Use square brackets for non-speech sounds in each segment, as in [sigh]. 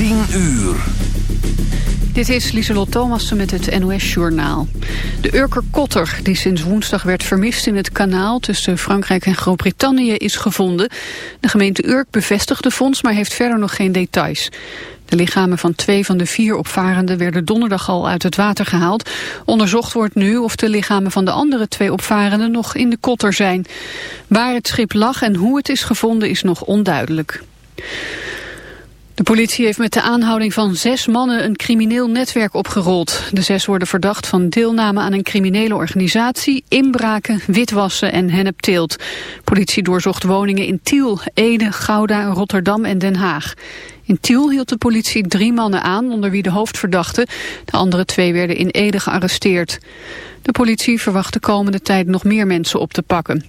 10 uur. Dit is Lieselot Thomassen met het NOS-journaal. De Urker Kotter, die sinds woensdag werd vermist in het kanaal... tussen Frankrijk en Groot-Brittannië, is gevonden. De gemeente Urk bevestigt de fonds, maar heeft verder nog geen details. De lichamen van twee van de vier opvarenden werden donderdag al uit het water gehaald. Onderzocht wordt nu of de lichamen van de andere twee opvarenden nog in de kotter zijn. Waar het schip lag en hoe het is gevonden is nog onduidelijk. De politie heeft met de aanhouding van zes mannen een crimineel netwerk opgerold. De zes worden verdacht van deelname aan een criminele organisatie, inbraken, witwassen en hennepteelt. Politie doorzocht woningen in Tiel, Ede, Gouda, Rotterdam en Den Haag. In Tiel hield de politie drie mannen aan, onder wie de hoofdverdachte. De andere twee werden in Ede gearresteerd. De politie verwacht de komende tijd nog meer mensen op te pakken.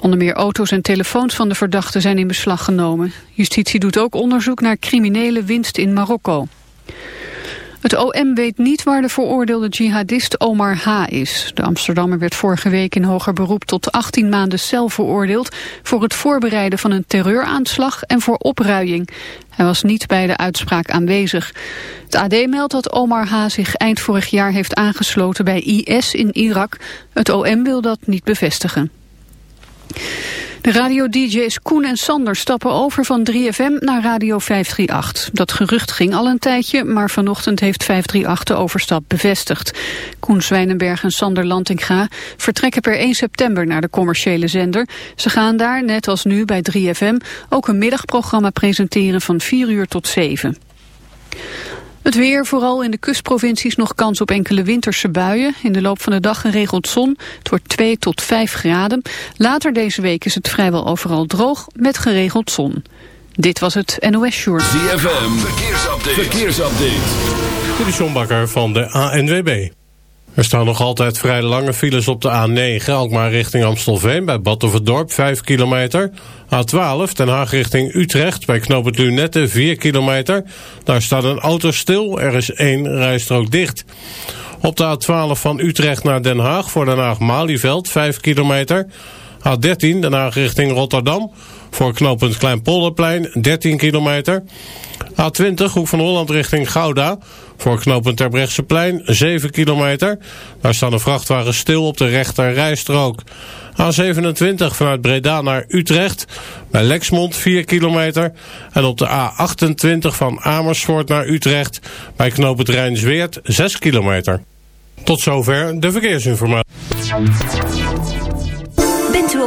Onder meer auto's en telefoons van de verdachten zijn in beslag genomen. Justitie doet ook onderzoek naar criminele winst in Marokko. Het OM weet niet waar de veroordeelde jihadist Omar H. is. De Amsterdammer werd vorige week in hoger beroep tot 18 maanden cel veroordeeld... voor het voorbereiden van een terreuraanslag en voor opruiing. Hij was niet bij de uitspraak aanwezig. Het AD meldt dat Omar H. zich eind vorig jaar heeft aangesloten bij IS in Irak. Het OM wil dat niet bevestigen. De radio-dj's Koen en Sander stappen over van 3FM naar Radio 538. Dat gerucht ging al een tijdje, maar vanochtend heeft 538 de overstap bevestigd. Koen Zwijnenberg en Sander Lantinga vertrekken per 1 september naar de commerciële zender. Ze gaan daar, net als nu bij 3FM, ook een middagprogramma presenteren van 4 uur tot 7. Het weer, vooral in de kustprovincies nog kans op enkele winterse buien. In de loop van de dag geregeld zon. Het wordt 2 tot 5 graden. Later deze week is het vrijwel overal droog met geregeld zon. Dit was het NOS Short. ZFM, verkeersupdate. verkeersupdate. Dit is John Bakker van de ANWB. Er staan nog altijd vrij lange files op de A9, Alkmaar richting Amstelveen... bij Battenverdorp, 5 kilometer. A12, Den Haag richting Utrecht, bij knooppunt Lunette, 4 kilometer. Daar staat een auto stil, er is één rijstrook dicht. Op de A12 van Utrecht naar Den Haag, voor Den Haag-Malieveld, 5 kilometer... A13, Den Haag richting Rotterdam. Voor knooppunt Kleinpolderplein, 13 kilometer. A20, Hoek van Holland richting Gouda. Voor knooppunt Terbrechtseplein, 7 kilometer. Daar staan de vrachtwagens stil op de rechter rijstrook. A27 vanuit Breda naar Utrecht. Bij Lexmond 4 kilometer. En op de A28 van Amersfoort naar Utrecht. Bij knooppunt Rijnsweert 6 kilometer. Tot zover de verkeersinformatie.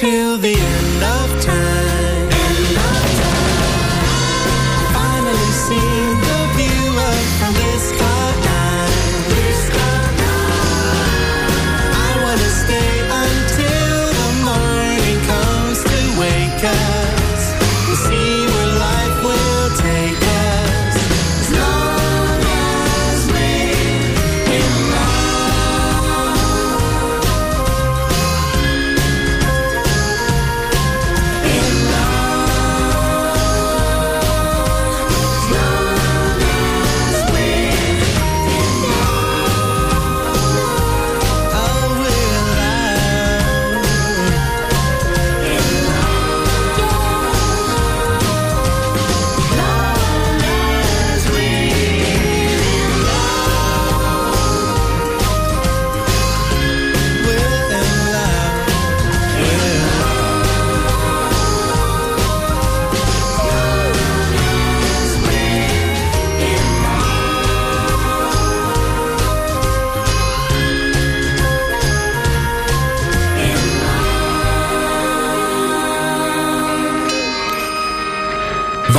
till the end.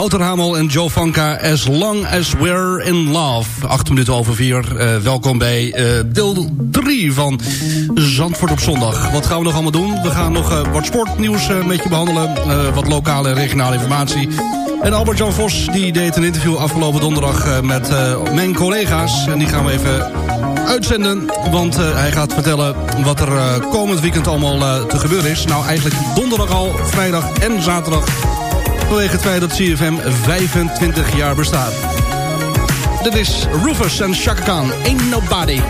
Wouter Hamel en Joe Vanka, As Long As We're In Love. Acht minuten over vier. Uh, welkom bij uh, deel 3 van Zandvoort op zondag. Wat gaan we nog allemaal doen? We gaan nog uh, wat sportnieuws met je behandelen. wat lokale en regionale informatie. En Albert-Jan Vos die deed een interview afgelopen donderdag met mijn collega's. En die gaan we even uitzenden. Want hij gaat vertellen wat er komend weekend allemaal te gebeuren is. Nou, eigenlijk donderdag al, vrijdag en zaterdag vanwege het feit dat CFM 25 jaar bestaat. Dit is Rufus en Chaka Khan, Ain't Nobody.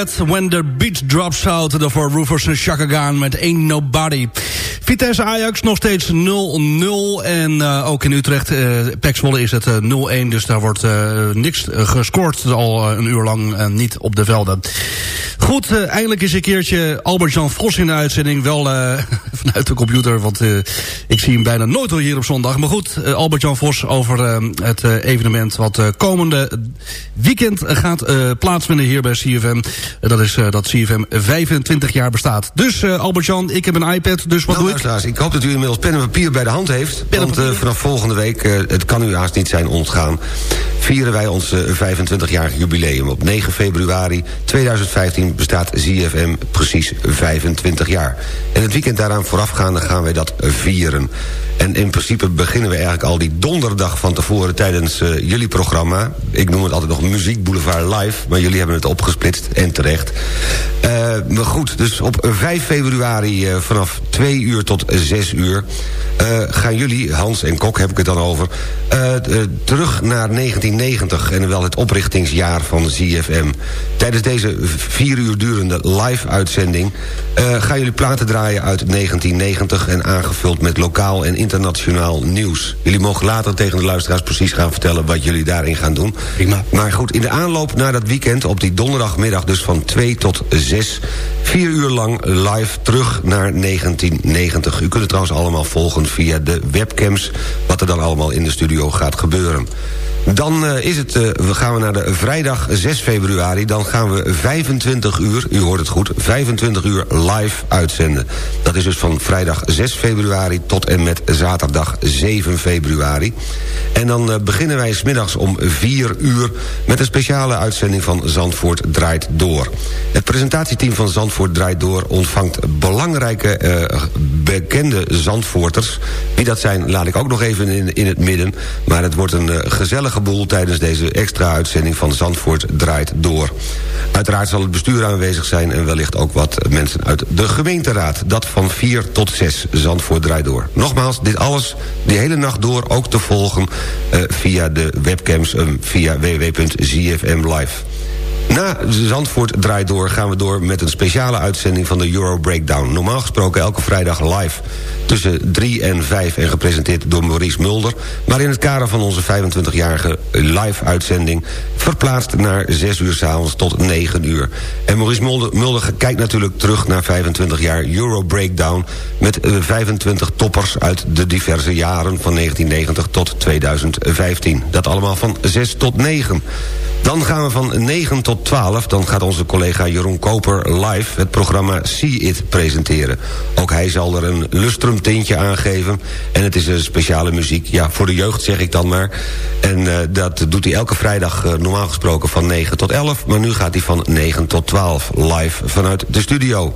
Rudet, When the Beat Drops Out. Daarvoor Rufus en Chaka met Ain't Nobody. Vitesse Ajax nog steeds 0-0. En uh, ook in Utrecht, uh, is het uh, 0-1. Dus daar wordt niks gescoord al een uur lang niet op de velden. Goed, eindelijk is een keertje Albert-Jan Vos in de uitzending. Wel [laughs] vanuit de computer, want ik zie hem bijna nooit al hier op zondag. Maar goed, Albert-Jan Vos over het evenement... wat komende weekend gaat plaatsvinden hier bij CFM. dat is dat CFM 25 jaar bestaat. Dus Albert-Jan, ik heb een iPad, dus wat nou, doe ik? Ik hoop dat u inmiddels pen en papier bij de hand heeft. want vanaf volgende week, het kan u haast niet zijn ontgaan... vieren wij ons uh, 25-jarig jubileum. Op 9 februari 2015 bestaat ZFM precies 25 jaar. En het weekend daaraan voorafgaande gaan wij dat vieren. En in principe beginnen we eigenlijk al die donderdag van tevoren... tijdens uh, jullie programma. Ik noem het altijd nog Muziek Boulevard Live... maar jullie hebben het opgesplitst en terecht. Uh, maar goed, dus op 5 februari vanaf 2 uur tot 6 uur... gaan jullie, Hans en Kok heb ik het dan over... terug naar 1990 en wel het oprichtingsjaar van ZFM. Tijdens deze vier uur durende live-uitzending... gaan jullie platen draaien uit 1990... en aangevuld met lokaal en internationaal nieuws. Jullie mogen later tegen de luisteraars precies gaan vertellen... wat jullie daarin gaan doen. Prima. Maar goed, in de aanloop naar dat weekend... op die donderdagmiddag dus van 2 tot 6... Vier uur lang live terug naar 1990. U kunt het trouwens allemaal volgen via de webcams... wat er dan allemaal in de studio gaat gebeuren. Dan uh, is het, uh, we gaan we naar de vrijdag 6 februari. Dan gaan we 25 uur, u hoort het goed, 25 uur live uitzenden. Dat is dus van vrijdag 6 februari tot en met zaterdag 7 februari. En dan uh, beginnen wij smiddags om 4 uur... met een speciale uitzending van Zandvoort Draait Door. Het presentatieteam van Zandvoort Draait Door... ontvangt belangrijke, bekende Zandvoorters. Wie dat zijn, laat ik ook nog even in, in het midden. Maar het wordt een gezellig boel tijdens deze extra uitzending van Zandvoort draait door. Uiteraard zal het bestuur aanwezig zijn en wellicht ook wat mensen uit de gemeenteraad. Dat van 4 tot 6, Zandvoort draait door. Nogmaals, dit alles die hele nacht door ook te volgen uh, via de webcams uh, via www.zfm live. Na Zandvoort draait door gaan we door met een speciale uitzending van de Euro Breakdown. Normaal gesproken elke vrijdag live tussen 3 en 5 en gepresenteerd door Maurice Mulder. Maar in het kader van onze 25-jarige live-uitzending... verplaatst naar 6 uur s'avonds tot 9 uur. En Maurice Mulder, Mulder kijkt natuurlijk terug naar 25 jaar Euro Breakdown... met 25 eh, toppers uit de diverse jaren van 1990 tot 2015. Dat allemaal van 6 tot 9. Dan gaan we van 9 tot 12. Dan gaat onze collega Jeroen Koper live het programma See It presenteren. Ook hij zal er een lustrum tintje aangeven. En het is een speciale muziek. Ja, voor de jeugd zeg ik dan maar. En uh, dat doet hij elke vrijdag uh, normaal gesproken van 9 tot 11. Maar nu gaat hij van 9 tot 12 live vanuit de studio.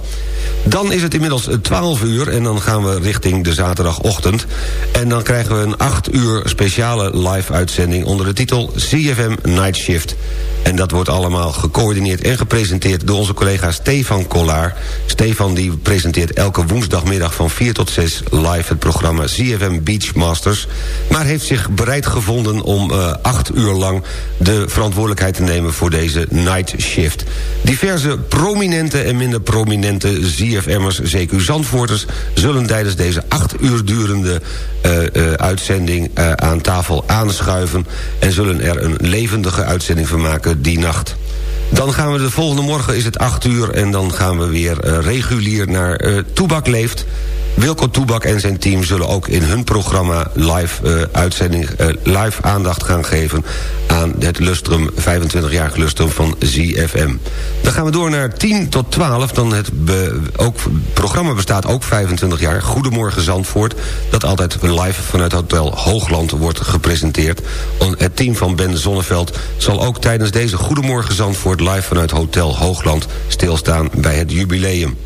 Dan is het inmiddels 12 uur en dan gaan we richting de zaterdagochtend. En dan krijgen we een 8 uur speciale live-uitzending... onder de titel CFM Night Shift. En dat wordt allemaal gecoördineerd en gepresenteerd... door onze collega Stefan Kollaar. Stefan die presenteert elke woensdagmiddag van 4 tot 6... live het programma CFM Beachmasters. Maar heeft zich bereid gevonden om uh, acht uur lang... de verantwoordelijkheid te nemen voor deze night shift. Diverse prominente en minder prominente ZFM'ers, CQ Zandvoorters... zullen tijdens deze acht uur durende uh, uh, uitzending aan tafel aanschuiven... en zullen er een levendige uitzending van maken die nacht. Dan gaan we de volgende morgen, is het 8 uur... en dan gaan we weer uh, regulier naar uh, Toebak Leeft... Wilco Toebak en zijn team zullen ook in hun programma live uh, uitzending, uh, live aandacht gaan geven aan het lustrum, 25-jarig lustrum van ZFM. Dan gaan we door naar 10 tot 12. Dan het ook, programma bestaat ook 25 jaar. Goedemorgen Zandvoort. Dat altijd live vanuit Hotel Hoogland wordt gepresenteerd. Het team van Ben Zonneveld zal ook tijdens deze Goedemorgen Zandvoort... live vanuit Hotel Hoogland stilstaan bij het jubileum.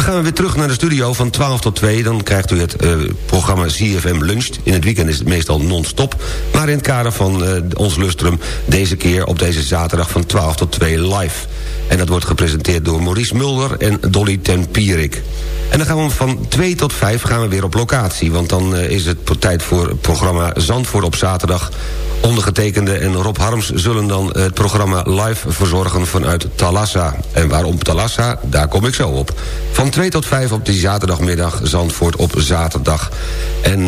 Dan gaan we weer terug naar de studio van 12 tot 2. Dan krijgt u het uh, programma CFM Lunch. In het weekend is het meestal non-stop. Maar in het kader van uh, ons lustrum... deze keer op deze zaterdag van 12 tot 2 live. En dat wordt gepresenteerd door Maurice Mulder en Dolly Tempierik. En dan gaan we van 2 tot 5 gaan we weer op locatie. Want dan uh, is het tijd voor het programma Zandvoort op zaterdag. Ondergetekende en Rob Harms zullen dan het programma live verzorgen vanuit Talassa. En waarom Talassa? Daar kom ik zo op. Van 2 tot 5 op die zaterdagmiddag Zandvoort op zaterdag. En uh,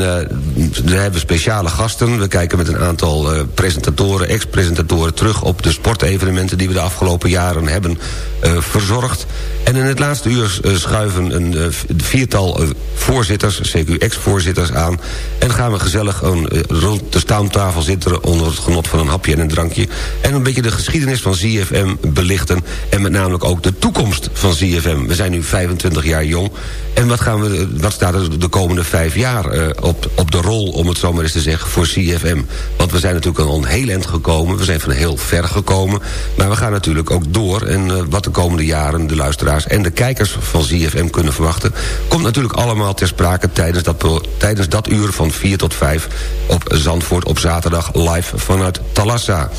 we hebben speciale gasten. We kijken met een aantal uh, presentatoren, ex-presentatoren... terug op de sportevenementen die we de afgelopen jaren hebben uh, verzorgd. En in het laatste uur schuiven een viertal voorzitters, CQ ex-voorzitters aan... en gaan we gezellig een, rond de staamtafel zitten... onder het genot van een hapje en een drankje... en een beetje de geschiedenis van ZFM belichten... en met name ook de toekomst van ZFM. We zijn nu 25 jaar jong. En wat, gaan we, wat staat er de komende vijf jaar op, op de rol, om het zo maar eens te zeggen, voor CFM? Want we zijn natuurlijk al een heel eind gekomen. We zijn van heel ver gekomen. Maar we gaan natuurlijk ook door. En wat de komende jaren de luisteraars en de kijkers van CFM kunnen verwachten... komt natuurlijk allemaal ter sprake tijdens dat, tijdens dat uur van 4 tot 5... op Zandvoort op zaterdag live vanuit Talassa.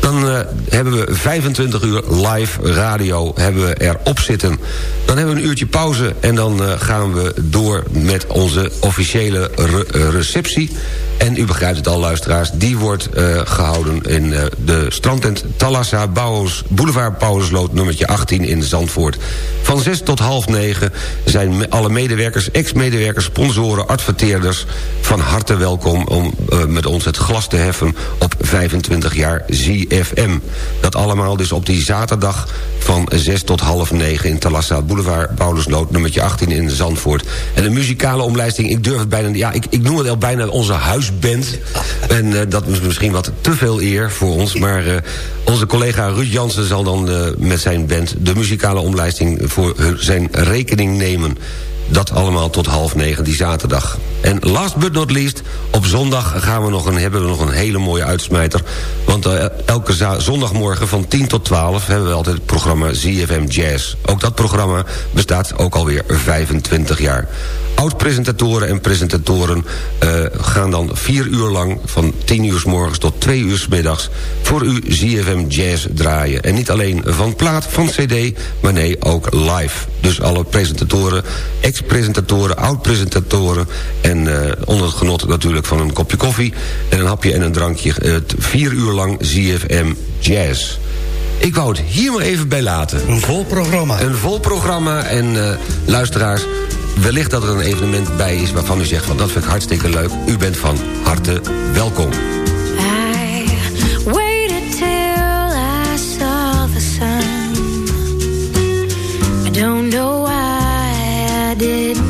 Dan hebben we 25 uur live radio hebben we erop zitten. Dan hebben we een uurtje pauze en dan uh, gaan we door met onze officiële re uh, receptie. En u begrijpt het al, luisteraars, die wordt uh, gehouden in uh, de strandtent Talassa Bouwers, Boulevard Pauwersloot nummertje 18 in Zandvoort. Van 6 tot half 9 zijn alle medewerkers, ex-medewerkers, sponsoren, adverteerders van harte welkom om met ons het glas te heffen op 25 jaar ZFM. Dat allemaal dus op die zaterdag van 6 tot half 9 in Talassa Boulevard, Paulusloot, nummertje 18 in Zandvoort. En de muzikale omlijsting, ik durf het bijna, ja, ik, ik noem het al bijna onze huisband. En uh, dat is misschien wat te veel eer voor ons, maar uh, onze collega Ruud Jansen zal dan uh, met zijn band de muzikale omlijsting voor zijn rekening nemen. Dat allemaal tot half negen die zaterdag. En last but not least, op zondag gaan we nog een, hebben we nog een hele mooie uitsmijter. Want uh, elke zondagmorgen van 10 tot 12 hebben we altijd het programma ZFM Jazz. Ook dat programma bestaat ook alweer 25 jaar. Oud-presentatoren en presentatoren uh, gaan dan vier uur lang... van 10 uur s morgens tot 2 uur s middags... voor u ZFM Jazz draaien. En niet alleen van plaat, van cd, maar nee, ook live. Dus alle presentatoren, ex-presentatoren, oud-presentatoren... en uh, onder het genot natuurlijk van een kopje koffie... en een hapje en een drankje. Uh, vier uur lang ZFM Jazz. Ik wou het hier maar even bij laten. Een vol programma. Een vol programma en uh, luisteraars... Wellicht dat er een evenement bij is waarvan u zegt... van dat vind ik hartstikke leuk. U bent van harte welkom. Didn't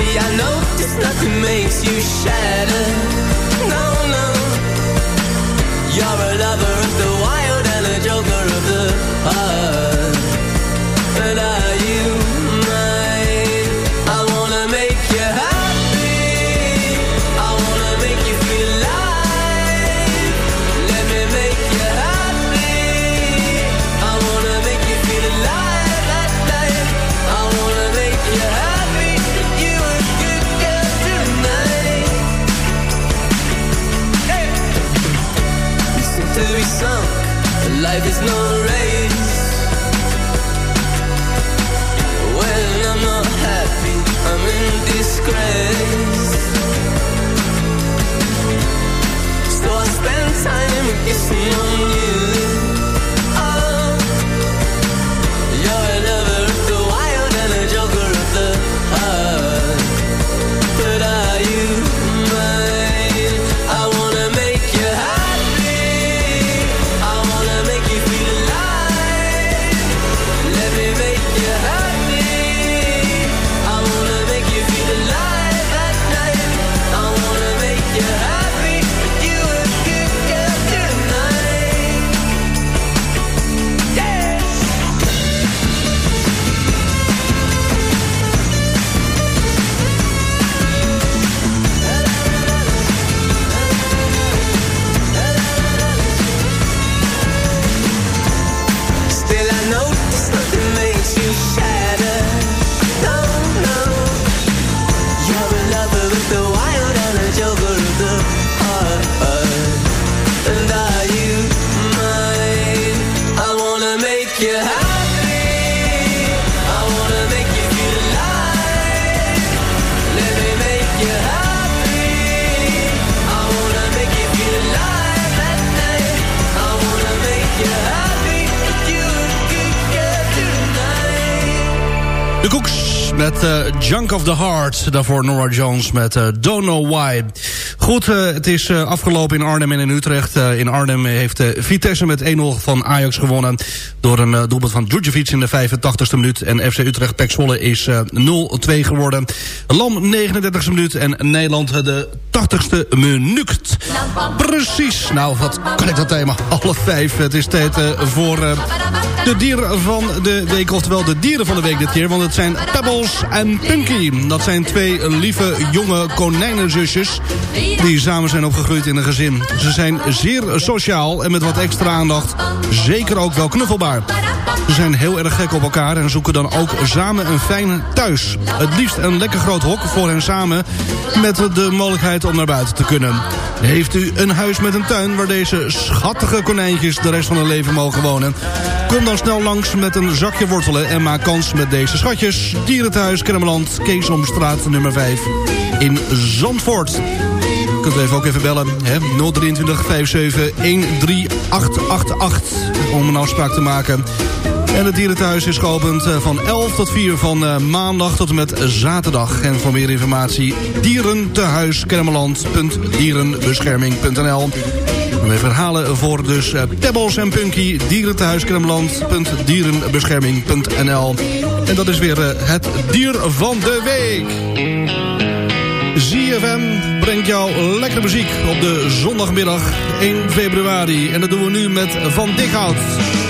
I know nothing makes you shatter. No, no, you're a lover. Junk of the Heart. Daarvoor Nora Jones met eh, Don't Know Why. Goed, eh, het is eh, afgelopen in Arnhem en in Utrecht. Eh, in Arnhem heeft Vitesse met 1-0 van Ajax gewonnen... door een doelpunt van Djurdjevic in de 85ste minuut. En FC Utrecht Pek is eh, 0-2 geworden. Lam 39ste minuut en Nederland de 80ste minuut. Precies. Nou, wat kan ik dat thema? [laughs] Half vijf. Het is tijd voor de dieren van de week. Oftewel de dieren van de week dit keer. Want het zijn Pebbles en Punky. Dat zijn twee lieve jonge konijnenzusjes. Die samen zijn opgegroeid in een gezin. Ze zijn zeer sociaal en met wat extra aandacht zeker ook wel knuffelbaar. Ze zijn heel erg gek op elkaar en zoeken dan ook samen een fijn thuis. Het liefst een lekker groot hok voor hen samen... met de mogelijkheid om naar buiten te kunnen. Heeft u een huis met een tuin waar deze schattige konijntjes... de rest van hun leven mogen wonen? Kom dan snel langs met een zakje wortelen... en maak kans met deze schatjes. Dierenthuis Kermeland, Keesomstraat nummer 5 in Zandvoort. Kunt even ook even bellen. Hè? 023 57 13888 om een afspraak te maken. En het dierenthuis is geopend eh, van 11 tot 4 van eh, maandag tot en met zaterdag. En voor meer informatie dierentehuiskermeland.dierenbescherming.nl We herhalen voor dus eh, Pebbles en Punky, dierentehuiskermeland.dierenbescherming.nl En dat is weer het dier van de week. ZFM brengt jou lekkere muziek op de zondagmiddag 1 februari. En dat doen we nu met Van Dikhout.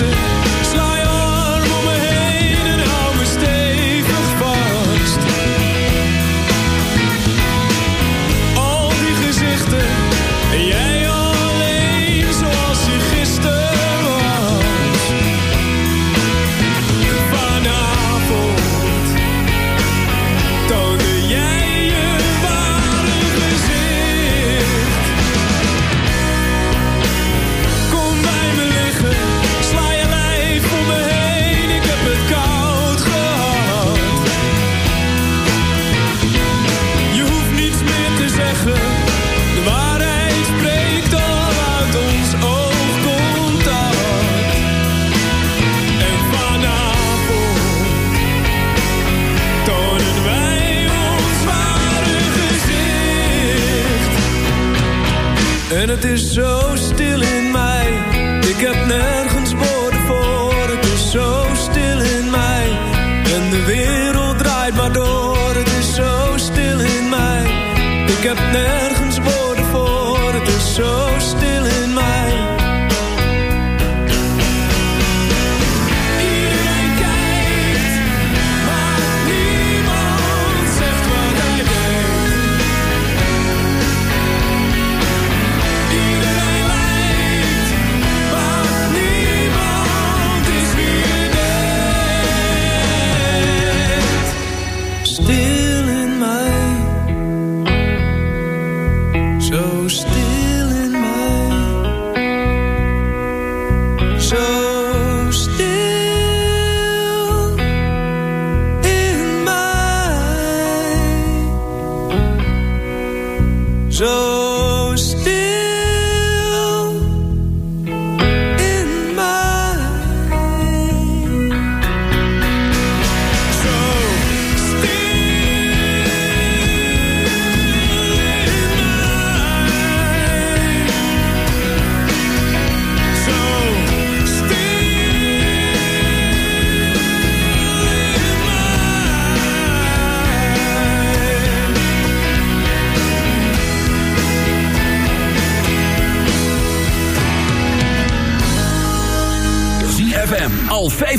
Bij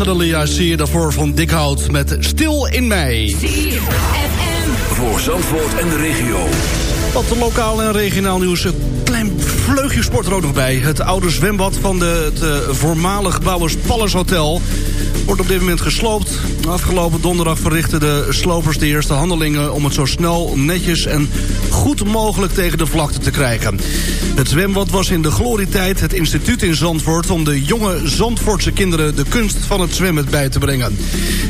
Suddenly I See, daarvoor van Dikhout met Stil in Mei. Voor Zandvoort en de regio. Wat lokaal en regionaal nieuws. Een klein vleugje sport er ook nog bij. Het oude zwembad van de, het uh, voormalig Bouwers Palace Hotel wordt op dit moment gesloopt. Afgelopen donderdag verrichten de slopers de eerste handelingen... om het zo snel, netjes en goed mogelijk tegen de vlakte te krijgen. Het zwembad was in de glorietijd het instituut in Zandvoort... om de jonge Zandvoortse kinderen de kunst van het zwemmen bij te brengen.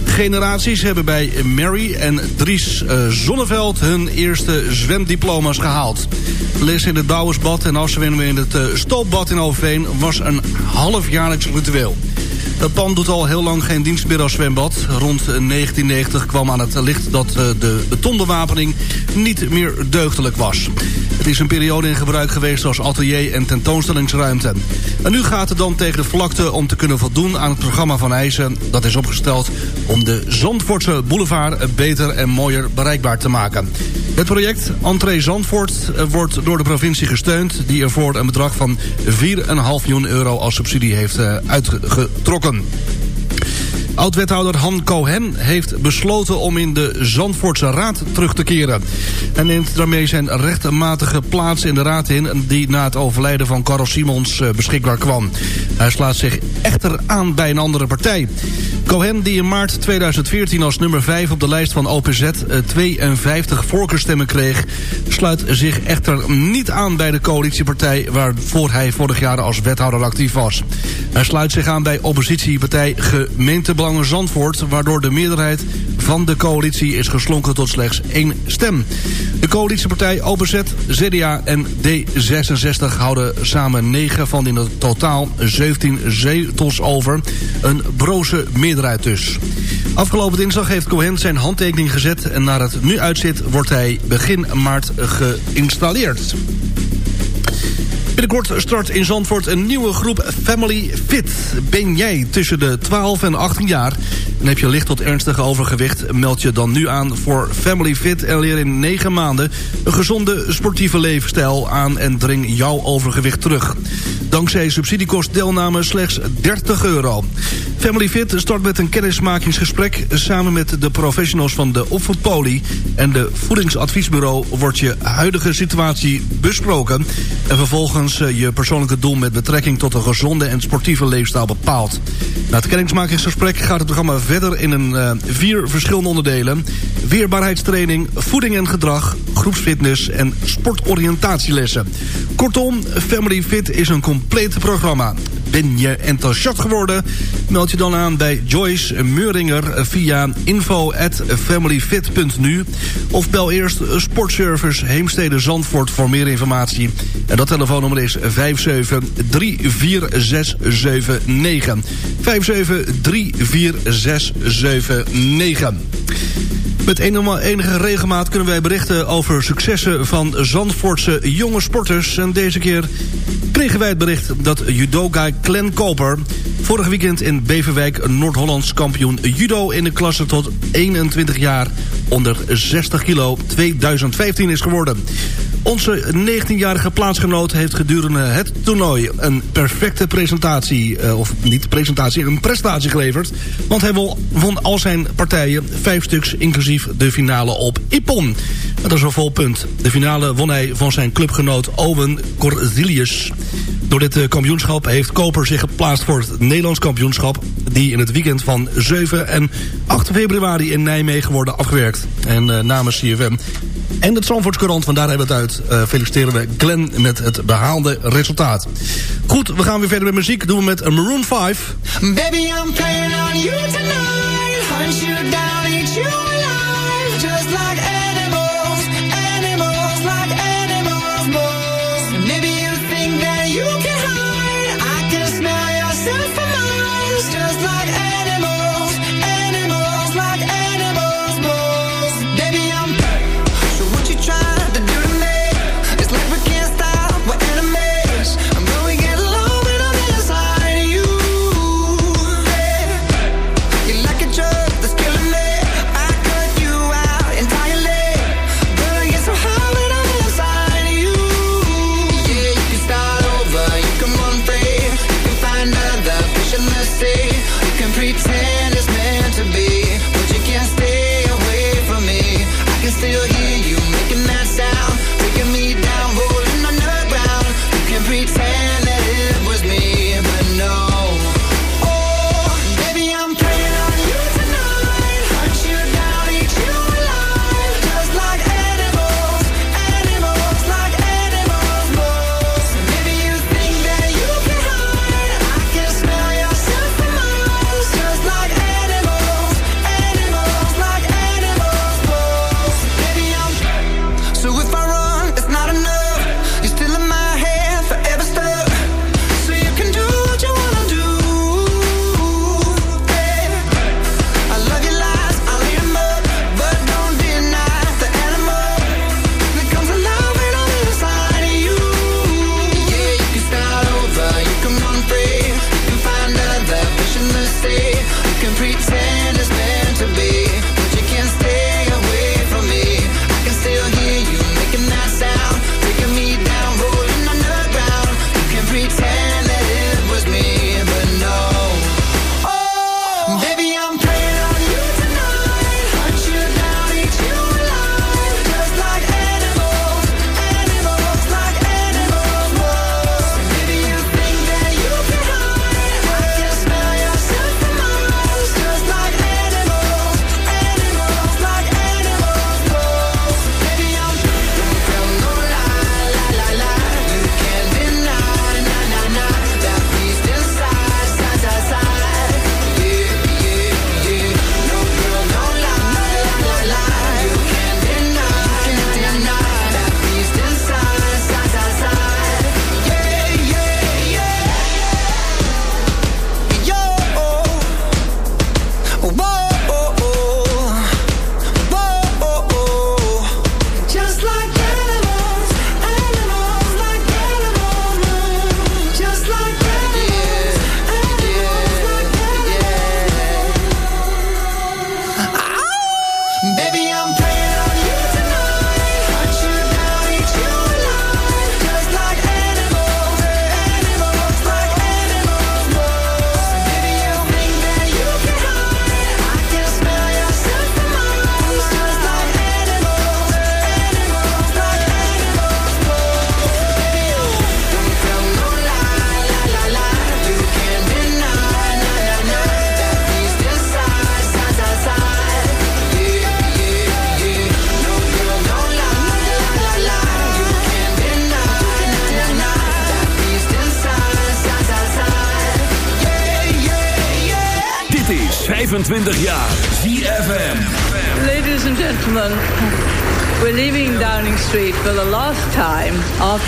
Generaties hebben bij Mary en Dries uh, Zonneveld... hun eerste zwemdiploma's gehaald. Les in het Douwersbad en afzwemmen in het uh, Stoopbad in Overveen... was een halfjaarlijks ritueel. Het pand doet al heel lang geen dienst meer als zwembad. Rond 1990 kwam aan het licht dat eh, de betonbewapening niet meer deugdelijk was. Het is een periode in gebruik geweest als atelier en tentoonstellingsruimte. En nu gaat het dan tegen de vlakte om te kunnen voldoen aan het programma van eisen... dat is opgesteld om de Zandvoortse boulevard beter en mooier bereikbaar te maken. Het project Entree Zandvoort eh, wordt door de provincie gesteund... die ervoor een bedrag van 4,5 miljoen euro als subsidie heeft eh, uitgetrokken. Oud-wethouder Han Cohen heeft besloten om in de Zandvoortse Raad terug te keren. En neemt daarmee zijn rechtmatige plaats in de raad in... die na het overlijden van Carl Simons eh, beschikbaar kwam. Hij slaat zich echter aan bij een andere partij. Cohen, die in maart 2014 als nummer 5 op de lijst van OPZ 52 eh, voorkeurstemmen kreeg... sluit zich echter niet aan bij de coalitiepartij... waarvoor hij vorig jaar als wethouder actief was. Hij sluit zich aan bij oppositiepartij Zandvoort... waardoor de meerderheid van de coalitie is geslonken tot slechts één stem. De coalitiepartij OPZ, ZDA en D66 houden samen 9 van in totaal 17 zetels over. Een broze meerderheid dus. Afgelopen dinsdag heeft Cohen zijn handtekening gezet... en naar het nu uitziet wordt hij begin maart geïnstalleerd. Binnenkort start in Zandvoort een nieuwe groep Family Fit. Ben jij tussen de 12 en 18 jaar en heb je licht tot ernstige overgewicht... meld je dan nu aan voor Family Fit en leer in 9 maanden... een gezonde sportieve levensstijl aan en dring jouw overgewicht terug. Dankzij subsidiekost deelname slechts 30 euro. Family Fit start met een kennismakingsgesprek... samen met de professionals van de opvoedpolie... en de voedingsadviesbureau wordt je huidige situatie besproken... en vervolgens eh, je persoonlijke doel met betrekking tot een gezonde en sportieve leefstijl bepaald. Na het kennismakingsgesprek gaat het programma verder in een uh, vier verschillende onderdelen. Weerbaarheidstraining, voeding en gedrag, groepsfitness en sportoriëntatielessen. Kortom, Family Fit is een compleet programma. Ben je enthousiast geworden? Meld je dan aan bij Joyce Meuringer via info@familyfit.nu of bel eerst Sportservice Heemstede Zandvoort voor meer informatie. En dat telefoonnummer is 5734679. 5734679. Met enige regelmaat kunnen wij berichten over successen van Zandvoortse jonge sporters. En deze keer kregen wij het bericht dat judoka Glenn Koper... vorig weekend in Beverwijk Noord-Hollands kampioen judo... in de klasse tot 21 jaar onder 60 kilo 2015 is geworden. Onze 19-jarige plaatsgenoot heeft gedurende het toernooi een perfecte presentatie, uh, of niet presentatie, een prestatie geleverd. Want hij won al zijn partijen, vijf stuks, inclusief de finale op Ippon. Dat is een vol punt. De finale won hij van zijn clubgenoot Owen Corzilius. Door dit eh, kampioenschap heeft Koper zich geplaatst voor het Nederlands kampioenschap... die in het weekend van 7 en 8 februari in Nijmegen worden afgewerkt. En uh, namens CFM en het Zandvoortskrant, vandaar hebben we het uit. Uh, feliciteren we Glenn met het behaalde resultaat. Goed, we gaan weer verder met muziek. Doen we met Maroon 5. Baby, I'm playing on you tonight. You down, you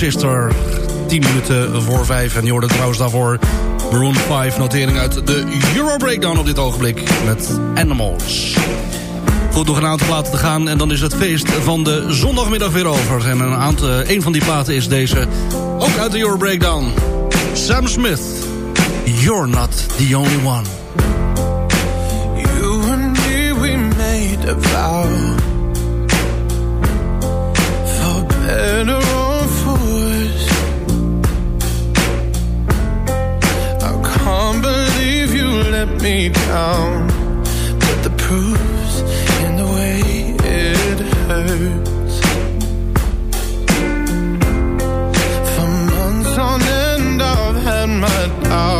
Sister. 10 minuten voor 5. En je trouwens daarvoor Maroon 5 notering uit de Euro Breakdown op dit ogenblik. Met Animals. Goed, nog een aantal platen te gaan. En dan is het feest van de zondagmiddag weer over. En een, aantal, eh, een van die platen is deze. Ook uit de Euro Breakdown. Sam Smith. You're not the only one. You and me, we made a vow. For better let me down. But the proof's in the way it hurts. For months on end, I've had my doubts.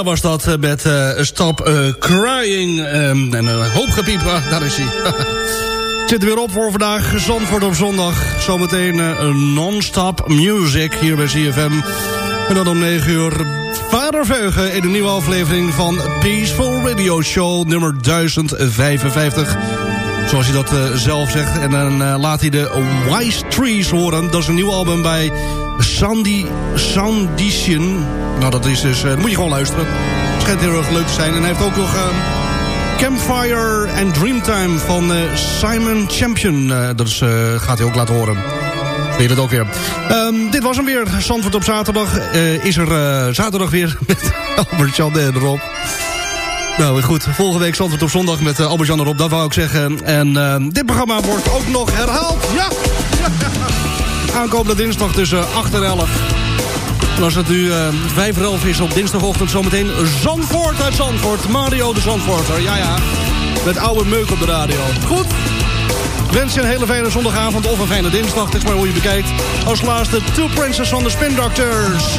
Sia was dat eh, met eh, Stop eh, Crying. Ehm, en een hoop gepiep. Ah, daar is hij. [laughs] Zit er weer op voor vandaag. Zandvoort op zondag. Zometeen non-stop music hier bij CFM. En dan om 9 uur Vader Veugen in een nieuwe aflevering van Peaceful Radio Show nummer 1055. Zoals hij dat eh, zelf zegt. En dan eh, laat hij de Wise Trees horen. Dat is een nieuw album bij Sandy Soundition. Nou, dat is dus... eh, moet je gewoon luisteren. Het schijnt heel erg leuk te zijn. En hij heeft ook nog... ehm, Campfire and Dreamtime van Simon Champion. Dat is, gaat hij ook laten horen. Je dat ook weer. Ehm, dit was hem weer. Zandvoort op zaterdag. Is er zaterdag weer [laughs] met Albert-Jan en Rob. Nou, goed. Volgende week Zandvoort op zondag met uh, Albert-Jan en Rob. Dat wou ik zeggen. En ehm, dit programma wordt ook nog herhaald. Ja! [laughs] Aankomende dinsdag tussen 8 en 11. En als het nu uh, 5 voor 11 is op dinsdagochtend zometeen Zandvoort uit Zandvoort. Mario de Zandvoorter, ja ja. Met oude meuk op de radio. Goed. Wens je een hele fijne zondagavond of een fijne dinsdag. Het is maar hoe je bekijkt. Als laatste Two Princess van de Spin Doctors.